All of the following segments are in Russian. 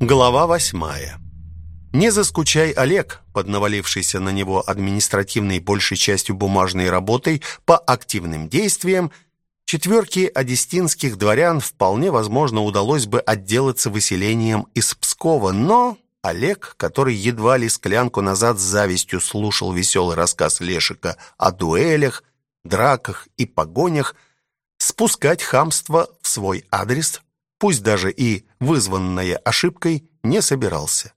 Глава восьмая. Не заскучай, Олег, под навалившейся на него административной большей частью бумажной работой по активным действиям, четверке одестинских дворян вполне возможно удалось бы отделаться выселением из Пскова, но Олег, который едва ли склянку назад с завистью слушал веселый рассказ Лешика о дуэлях, драках и погонях, спускать хамство в свой адрес, пусть даже и вызванное ошибкой, не собирался.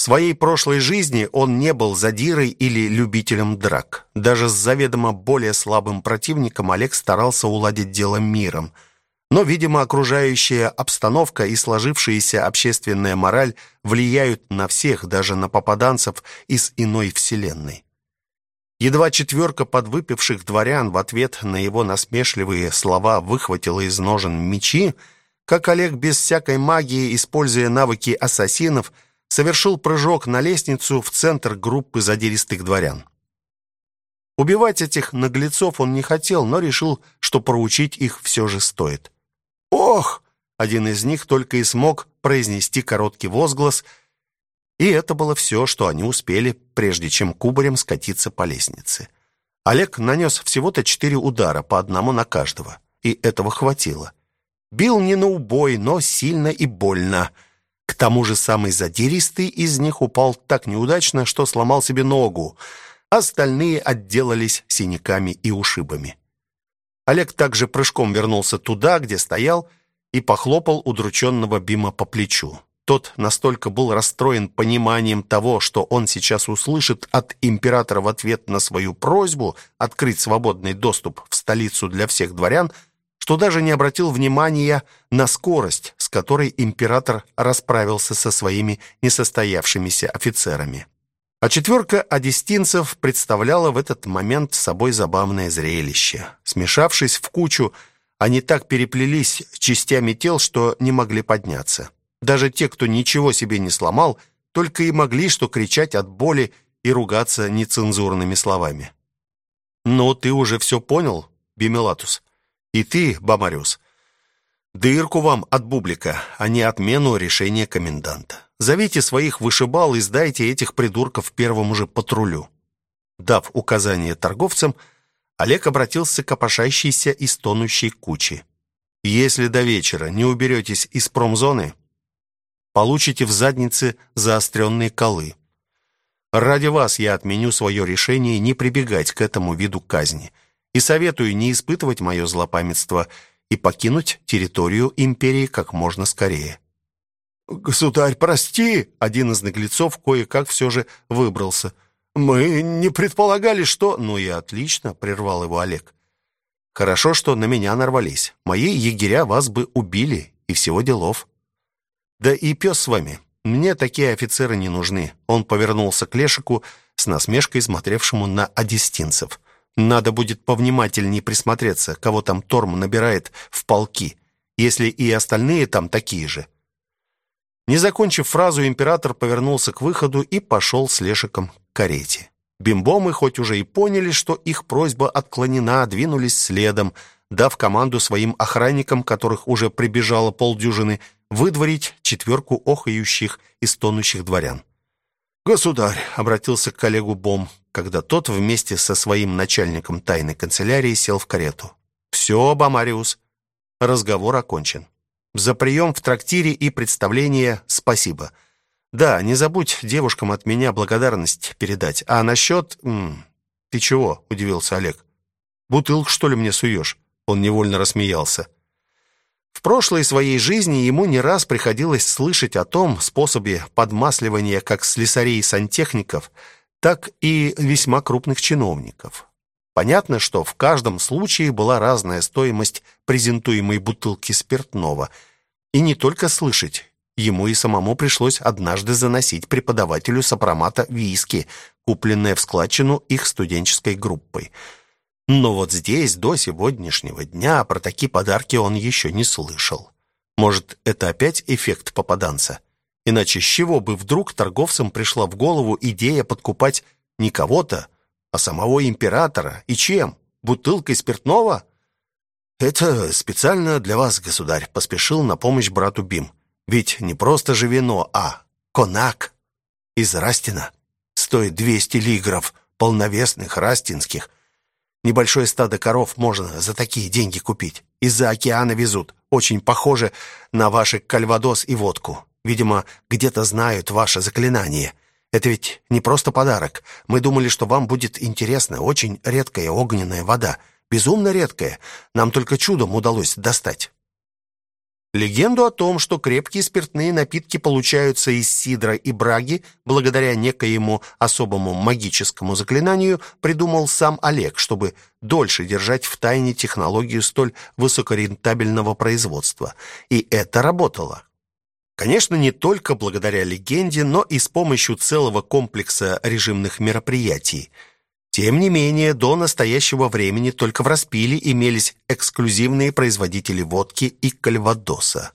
В своей прошлой жизни он не был задирой или любителем драк. Даже с заведомо более слабым противником Олег старался уладить дело миром. Но, видимо, окружающая обстановка и сложившаяся общественная мораль влияют на всех, даже на попаданцев из иной вселенной. Едва четверка подвыпивших дворян в ответ на его насмешливые слова выхватила из ножен мечи, как Олег без всякой магии, используя навыки ассасинов, совершил прыжок на лестницу в центр группы задиристых дворян. Убивать этих наглецов он не хотел, но решил, что проучить их все же стоит. «Ох!» Один из них только и смог произнести короткий возглас, и это было все, что они успели, прежде чем кубарем скатиться по лестнице. Олег нанес всего-то четыре удара, по одному на каждого, и этого хватило. Бил не на убой, но сильно и больно – к тому же самый задиристый из них упал так неудачно, что сломал себе ногу. Остальные отделались синяками и ушибами. Олег также прыжком вернулся туда, где стоял, и похлопал удрученного Бима по плечу. Тот настолько был расстроен пониманием того, что он сейчас услышит от императора в ответ на свою просьбу открыть свободный доступ в столицу для всех дворян, что даже не обратил внимания на скорость, с которой император расправился со своими несостоявшимися офицерами. А четверка одестинцев представляла в этот момент собой забавное зрелище. Смешавшись в кучу, они так переплелись частями тел, что не могли подняться. Даже те, кто ничего себе не сломал, только и могли что кричать от боли и ругаться нецензурными словами. «Ну, ты уже все понял, Бимелатус?» И ты, Бамариус, дырку вам от бублика, а не отмену решения коменданта. Зовите своих вышибал и сдайте этих придурков первому же патрулю. Дав указание торговцам, Олег обратился к опошающейся и стонущей куче. Если до вечера не уберетесь из промзоны, получите в заднице заостренные колы. Ради вас я отменю свое решение не прибегать к этому виду казни и советую не испытывать мое злопамятство и покинуть территорию империи как можно скорее. «Государь, прости!» Один из наглецов кое-как все же выбрался. «Мы не предполагали, что...» «Ну и отлично», — прервал его Олег. «Хорошо, что на меня нарвались. Мои егеря вас бы убили, и всего делов». «Да и пес с вами. Мне такие офицеры не нужны». Он повернулся к Лешику с насмешкой, смотревшему на одестинцев. Надо будет повнимательнее присмотреться, кого там Торм набирает в полки, если и остальные там такие же. Не закончив фразу, император повернулся к выходу и пошел с Лешиком к карете. Бимбомы, хоть уже и поняли, что их просьба отклонена, двинулись следом, дав команду своим охранникам, которых уже прибежало полдюжины, выдворить четверку охающих и стонущих дворян. «Государь», — обратился к коллегу Бом, когда тот вместе со своим начальником тайной канцелярии сел в карету. «Все, Бамариус, разговор окончен. За прием в трактире и представление спасибо. Да, не забудь девушкам от меня благодарность передать. А насчет... Ты чего?» — удивился Олег. «Бутылку, что ли, мне суешь?» Он невольно рассмеялся. В прошлой своей жизни ему не раз приходилось слышать о том способе подмасливания как слесарей-сантехников, так и весьма крупных чиновников. Понятно, что в каждом случае была разная стоимость презентуемой бутылки спиртного. И не только слышать, ему и самому пришлось однажды заносить преподавателю сопромата виски, купленное в складчину их студенческой группой – но вот здесь до сегодняшнего дня про такие подарки он еще не слышал. Может, это опять эффект попаданца? Иначе с чего бы вдруг торговцам пришла в голову идея подкупать не кого-то, а самого императора? И чем? Бутылкой спиртного? «Это специально для вас, государь», — поспешил на помощь брату Бим. Ведь не просто же вино, а конак из Растина. Стоит 200 лигров полновесных растинских. Небольшое стадо коров можно за такие деньги купить. Из-за океана везут. Очень похоже на ваши кальвадос и водку. Видимо, где-то знают ваше заклинание. Это ведь не просто подарок. Мы думали, что вам будет интересно. Очень редкая огненная вода. Безумно редкая. Нам только чудом удалось достать. Легенду о том, что крепкие спиртные напитки получаются из сидра и браги благодаря некоему особому магическому заклинанию, придумал сам Олег, чтобы дольше держать в тайне технологию столь высокорентабельного производства. И это работало. Конечно, не только благодаря легенде, но и с помощью целого комплекса режимных мероприятий – тем не менее, до настоящего времени только в Распиле имелись эксклюзивные производители водки и кальвадоса.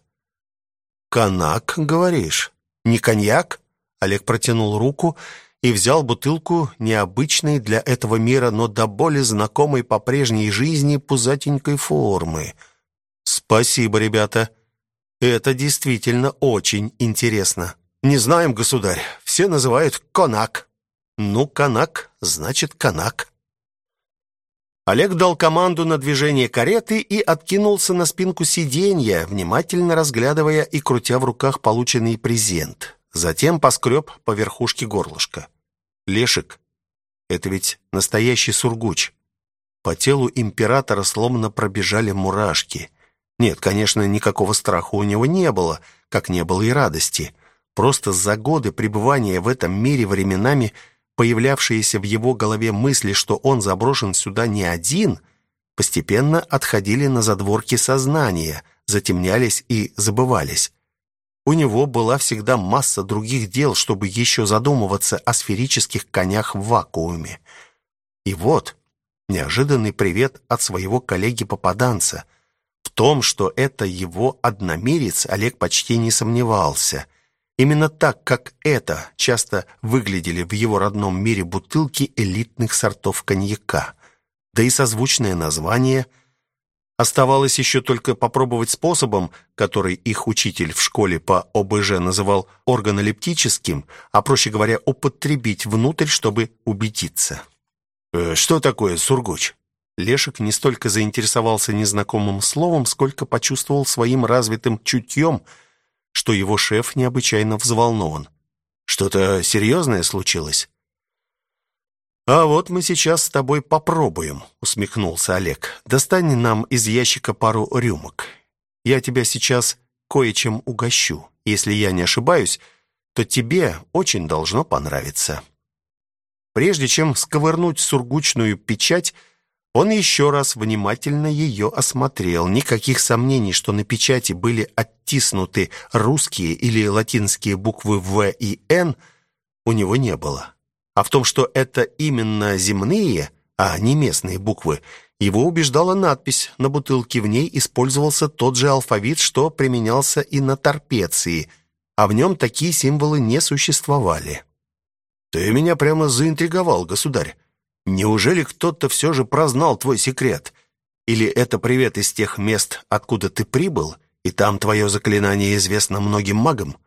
«Канак, говоришь? Не коньяк?» Олег протянул руку и взял бутылку необычной для этого мира, но до боли знакомой по прежней жизни пузатенькой формы. «Спасибо, ребята. Это действительно очень интересно. Не знаем, государь. Все называют конак». Ну, канак, значит, канак. Олег дал команду на движение кареты и откинулся на спинку сиденья, внимательно разглядывая и крутя в руках полученный презент. Затем поскреб по верхушке горлышка. Лешик, это ведь настоящий сургуч. По телу императора словно пробежали мурашки. Нет, конечно, никакого страха у него не было, как не было и радости. Просто за годы пребывания в этом мире временами – Появлявшиеся в его голове мысли, что он заброшен сюда не один, постепенно отходили на задворки сознания, затемнялись и забывались. У него была всегда масса других дел, чтобы еще задумываться о сферических конях в вакууме. И вот неожиданный привет от своего коллеги-попаданца. В том, что это его одномерец, Олег почти не сомневался. Именно так, как это часто выглядели в его родном мире бутылки элитных сортов коньяка. Да и созвучное название. Оставалось еще только попробовать способом, который их учитель в школе по ОБЖ называл органолептическим, а, проще говоря, употребить внутрь, чтобы убедиться. «Э, «Что такое сургуч?» Лешек не столько заинтересовался незнакомым словом, сколько почувствовал своим развитым чутьем – что его шеф необычайно взволнован. Что-то серьезное случилось? «А вот мы сейчас с тобой попробуем», — усмехнулся Олег. «Достань нам из ящика пару рюмок. Я тебя сейчас кое-чем угощу. Если я не ошибаюсь, то тебе очень должно понравиться». Прежде чем сковырнуть сургучную печать, он еще раз внимательно ее осмотрел. Никаких сомнений, что на печати были оттиснуты русские или латинские буквы «В» и «Н», у него не было. А в том, что это именно земные, а не местные буквы, его убеждала надпись на бутылке. В ней использовался тот же алфавит, что применялся и на торпеции, а в нем такие символы не существовали. «Ты меня прямо заинтриговал, государь. Неужели кто-то все же прознал твой секрет? Или это привет из тех мест, откуда ты прибыл, и там твое заклинание известно многим магам?»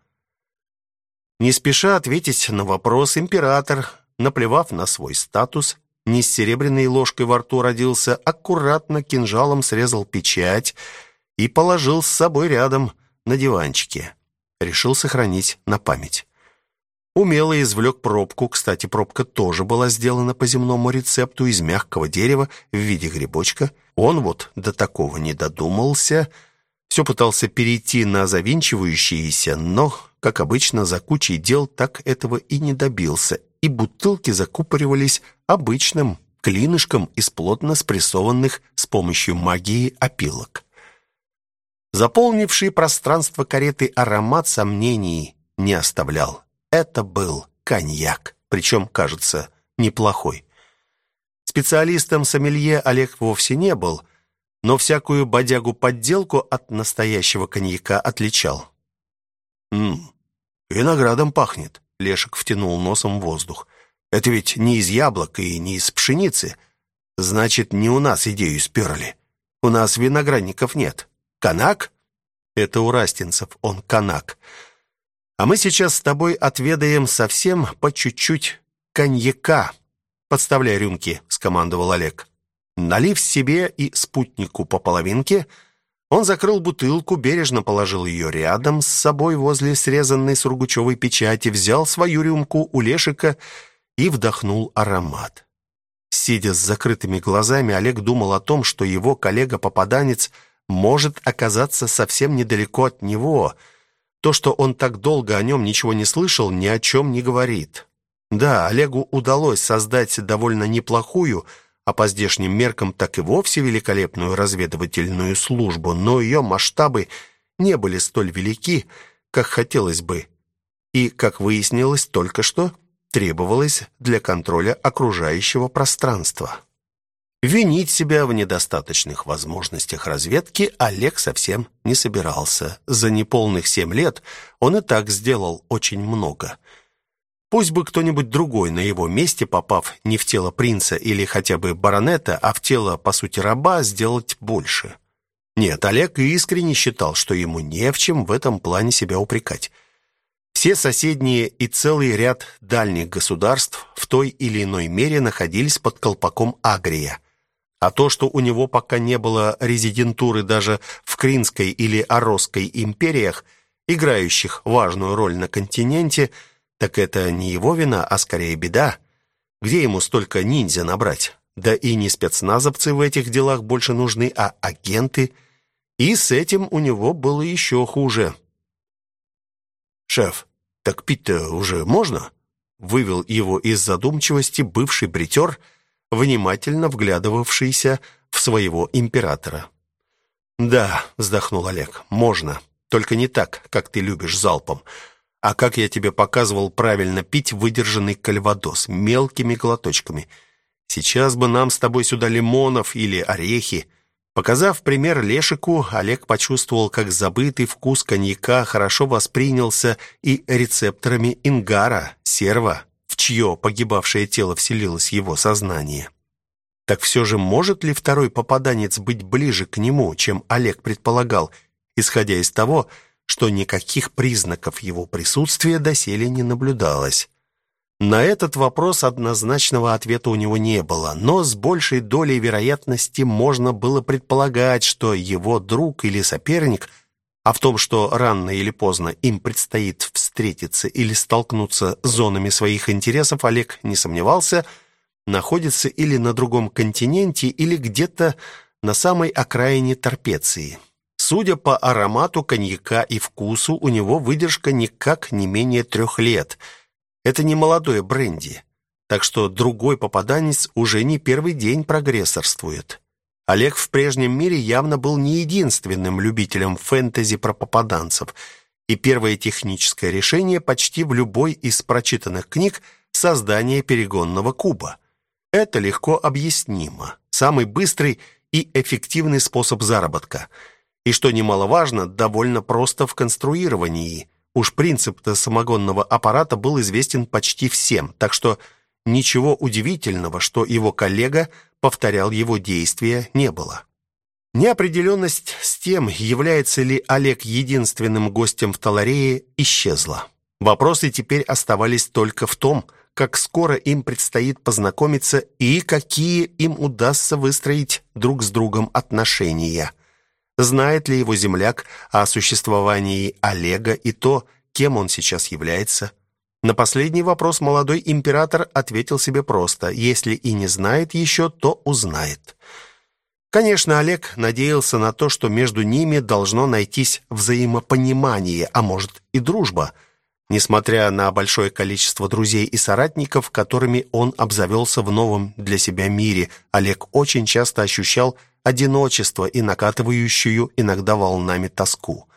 Не спеша ответить на вопрос, император, наплевав на свой статус, не с серебряной ложкой во рту родился, аккуратно кинжалом срезал печать и положил с собой рядом на диванчике. Решил сохранить на память. Умело извлек пробку, кстати, пробка тоже была сделана по земному рецепту из мягкого дерева в виде грибочка. Он вот до такого не додумался. Все пытался перейти на завинчивающиеся, но, как обычно, за кучей дел так этого и не добился, и бутылки закупоривались обычным клинышком из плотно спрессованных с помощью магии опилок. Заполнивший пространство кареты аромат сомнений не оставлял. Это был коньяк, причем, кажется, неплохой. Специалистом сомелье Олег вовсе не был, но всякую бодягу-подделку от настоящего коньяка отличал. «Ммм, виноградом пахнет», — Лешек втянул носом воздух. «Это ведь не из яблок и не из пшеницы. Значит, не у нас идею сперли. У нас виноградников нет. Канак? Это у растинцев, он канак. А мы сейчас с тобой отведаем совсем по чуть-чуть коньяка. Подставляй рюмки, скомандовал Олег. Налив себе и спутнику по половинке, он закрыл бутылку, бережно положил ее рядом с собой возле срезанной сургучевой печати, взял свою рюмку у Лешика и вдохнул аромат. Сидя с закрытыми глазами, Олег думал о том, что его коллега-попаданец может оказаться совсем недалеко от него. То, что он так долго о нем ничего не слышал, ни о чем не говорит. Да, Олегу удалось создать довольно неплохую, а по здешним меркам так и вовсе великолепную разведывательную службу, но ее масштабы не были столь велики, как хотелось бы. И, как выяснилось только что, требовалось для контроля окружающего пространства. Винить себя в недостаточных возможностях разведки Олег совсем не собирался. За неполных семь лет он и так сделал очень много. Пусть бы кто-нибудь другой на его месте, попав не в тело принца или хотя бы баронета, а в тело, по сути, раба, сделать больше. Нет, Олег искренне считал, что ему не в чем в этом плане себя упрекать. Все соседние и целый ряд дальних государств в той или иной мере находились под колпаком Агрия. А то, что у него пока не было резидентуры даже в Кринской или Оросской империях, играющих важную роль на континенте, так это не его вина, а скорее беда. Где ему столько ниндзя набрать? Да и не спецназовцы в этих делах больше нужны, а агенты. И с этим у него было еще хуже. «Шеф, так пить-то уже можно?» Вывел его из задумчивости бывший бритер, внимательно вглядывавшийся в своего императора. «Да», — вздохнул Олег, — «можно. Только не так, как ты любишь залпом, а как я тебе показывал правильно пить выдержанный кальвадос мелкими глоточками. Сейчас бы нам с тобой сюда лимонов или орехи». Показав пример Лешику, Олег почувствовал, как забытый вкус коньяка хорошо воспринялся и рецепторами ингара, серва, чье погибавшее тело вселилось его сознание. Так все же может ли второй попаданец быть ближе к нему, чем Олег предполагал, исходя из того, что никаких признаков его присутствия доселе не наблюдалось? На этот вопрос однозначного ответа у него не было, но с большей долей вероятности можно было предполагать, что его друг или соперник, а в том, что рано или поздно им предстоит встретиться или столкнуться с зонами своих интересов, Олег не сомневался, находится или на другом континенте, или где-то на самой окраине Торпеции. Судя по аромату коньяка и вкусу, у него выдержка никак не менее трех лет – это не молодое бренди, так что другой попаданец уже не первый день прогрессорствует. Олег в прежнем мире явно был не единственным любителем фэнтези про попаданцев, и первое техническое решение почти в любой из прочитанных книг – создание перегонного куба. Это легко объяснимо. Самый быстрый и эффективный способ заработка. И, что немаловажно, довольно просто в конструировании – Уж принцип-то самогонного аппарата был известен почти всем, так что ничего удивительного, что его коллега повторял его действия, не было. Неопределенность с тем, является ли Олег единственным гостем в Таларее, исчезла. Вопросы теперь оставались только в том, как скоро им предстоит познакомиться и какие им удастся выстроить друг с другом отношения. Знает ли его земляк о существовании Олега и то, кем он сейчас является? На последний вопрос молодой император ответил себе просто. Если и не знает еще, то узнает. Конечно, Олег надеялся на то, что между ними должно найтись взаимопонимание, а может и дружба. Несмотря на большое количество друзей и соратников, которыми он обзавелся в новом для себя мире, Олег очень часто ощущал одиночество и накатывающую иногда волнами тоску.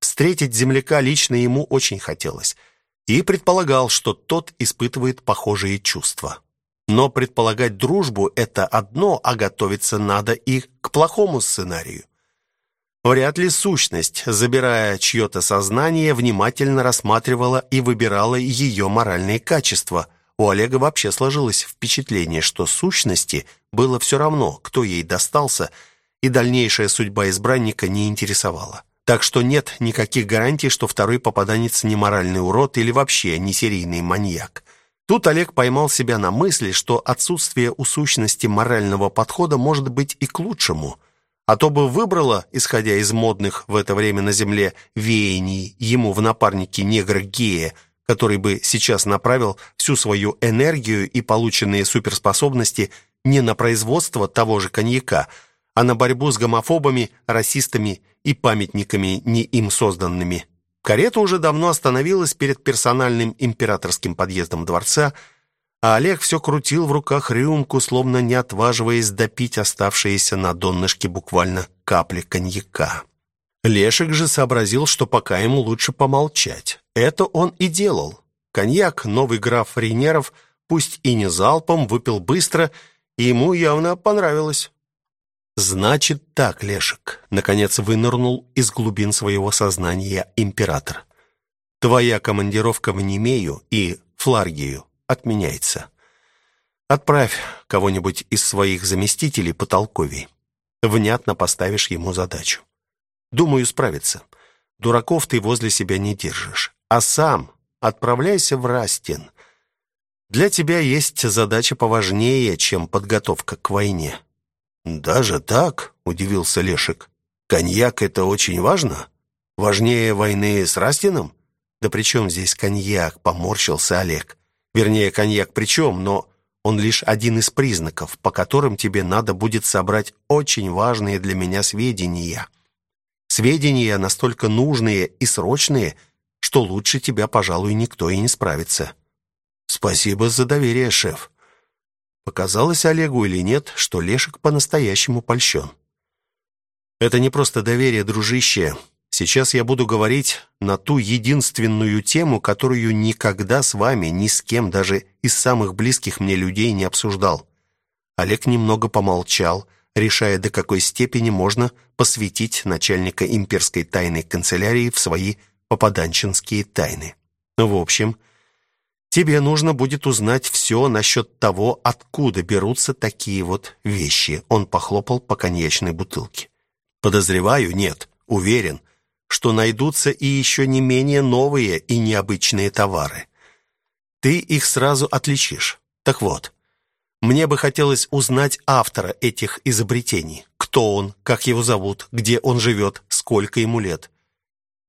Встретить земляка лично ему очень хотелось, и предполагал, что тот испытывает похожие чувства. Но предполагать дружбу – это одно, а готовиться надо и к плохому сценарию. Вряд ли сущность, забирая чье-то сознание, внимательно рассматривала и выбирала ее моральные качества. У Олега вообще сложилось впечатление, что сущности было все равно, кто ей достался, и дальнейшая судьба избранника не интересовала. Так что нет никаких гарантий, что второй попаданец не моральный урод или вообще не серийный маньяк. Тут Олег поймал себя на мысли, что отсутствие у сущности морального подхода может быть и к лучшему. А то бы выбрала, исходя из модных в это время на земле веяний, ему в напарнике негра-гея, который бы сейчас направил всю свою энергию и полученные суперспособности не на производство того же коньяка, а на борьбу с гомофобами, расистами и памятниками не им созданными. Карета уже давно остановилась перед персональным императорским подъездом дворца, а Олег все крутил в руках рюмку, словно не отваживаясь допить оставшиеся на донышке буквально капли коньяка. Лешик же сообразил, что пока ему лучше помолчать. Это он и делал. Коньяк новый граф Рейнеров, пусть и не залпом, выпил быстро, и ему явно понравилось. «Значит так, Лешек», — наконец вынырнул из глубин своего сознания император. «Твоя командировка в Немею и Фларгию отменяется. Отправь кого-нибудь из своих заместителей по толковей. Внятно поставишь ему задачу. Думаю, справится. Дураков ты возле себя не держишь. А сам отправляйся в Растин. Для тебя есть задача поважнее, чем подготовка к войне». «Даже так?» — удивился Лешек. «Коньяк — это очень важно? Важнее войны с Растином?» «Да при чем здесь коньяк?» — поморщился Олег. «Вернее, коньяк при чем, но он лишь один из признаков, по которым тебе надо будет собрать очень важные для меня сведения. Сведения настолько нужные и срочные, что лучше тебя, пожалуй, никто и не справится». «Спасибо за доверие, шеф. Показалось Олегу или нет, что Лешек по-настоящему польщен. «Это не просто доверие, дружище. Сейчас я буду говорить на ту единственную тему, которую никогда с вами, ни с кем, даже из самых близких мне людей не обсуждал». Олег немного помолчал, решая, до какой степени можно посвятить начальника имперской тайной канцелярии в свои попаданчинские тайны. В общем, Тебе нужно будет узнать все насчет того, откуда берутся такие вот вещи. Он похлопал по коньячной бутылке. Подозреваю, нет, уверен, что найдутся и еще не менее новые и необычные товары. Ты их сразу отличишь. Так вот, мне бы хотелось узнать автора этих изобретений. Кто он, как его зовут, где он живет, сколько ему лет.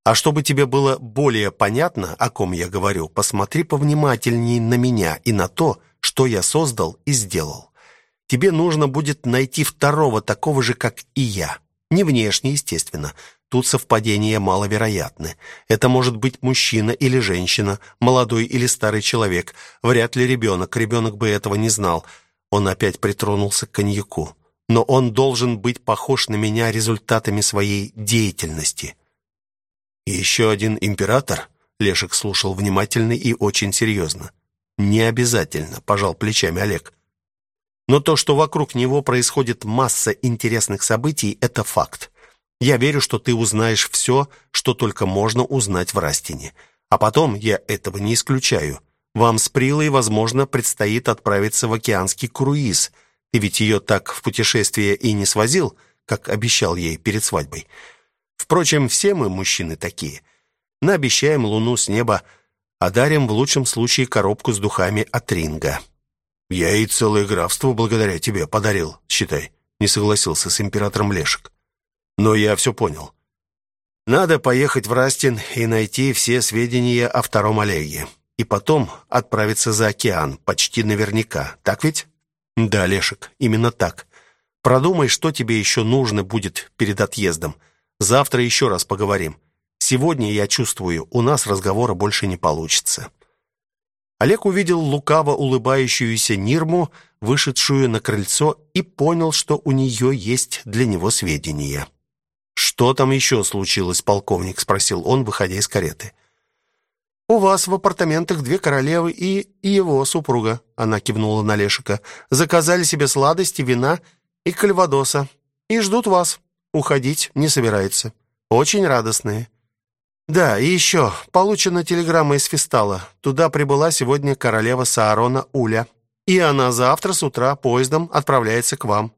А чтобы тебе было более понятно, о ком я говорю, посмотри повнимательнее на меня и на то, что я создал и сделал. Тебе нужно будет найти второго такого же, как и я. Не внешне, естественно. Тут совпадения маловероятны. Это может быть мужчина или женщина, молодой или старый человек. Вряд ли ребенок. Ребенок бы этого не знал. Он опять притронулся к коньяку. Но он должен быть похож на меня результатами своей деятельности. Еще один император? Лешек слушал внимательно и очень серьезно. Не обязательно, пожал плечами Олег. Но то, что вокруг него происходит масса интересных событий, это факт. Я верю, что ты узнаешь все, что только можно узнать в Растине. А потом, я этого не исключаю, вам с Прилой, возможно, предстоит отправиться в океанский круиз. Ты ведь ее так в путешествие и не свозил, как обещал ей перед свадьбой. Впрочем, все мы, мужчины, такие. Наобещаем луну с неба, а дарим в лучшем случае коробку с духами от Ринга. Я и целое графство благодаря тебе подарил, считай, не согласился с императором Лешек. Но я все понял. Надо поехать в Растин и найти все сведения о втором Олеге. И потом отправиться за океан, почти наверняка. Так ведь? Да, Лешек, именно так. Продумай, что тебе еще нужно будет перед отъездом. Завтра еще раз поговорим. Сегодня, я чувствую, у нас разговора больше не получится». Олег увидел лукаво улыбающуюся Нирму, вышедшую на крыльцо, и понял, что у нее есть для него сведения. «Что там еще случилось, полковник?» — спросил он, выходя из кареты. «У вас в апартаментах две королевы и его супруга», — она кивнула на Лешика. «Заказали себе сладости, вина и кальвадоса. И ждут вас» уходить не собирается. Очень радостные. Да, и еще, получена телеграмма из Фистала. Туда прибыла сегодня королева Саарона Уля. И она завтра с утра поездом отправляется к вам.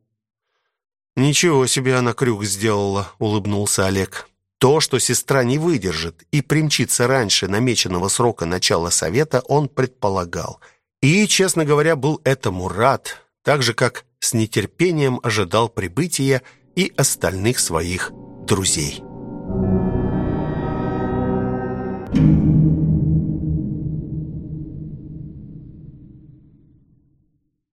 Ничего себе она крюк сделала, улыбнулся Олег. То, что сестра не выдержит и примчится раньше намеченного срока начала совета, он предполагал. И, честно говоря, был этому рад, так же, как с нетерпением ожидал прибытия и остальных своих друзей. Thank you.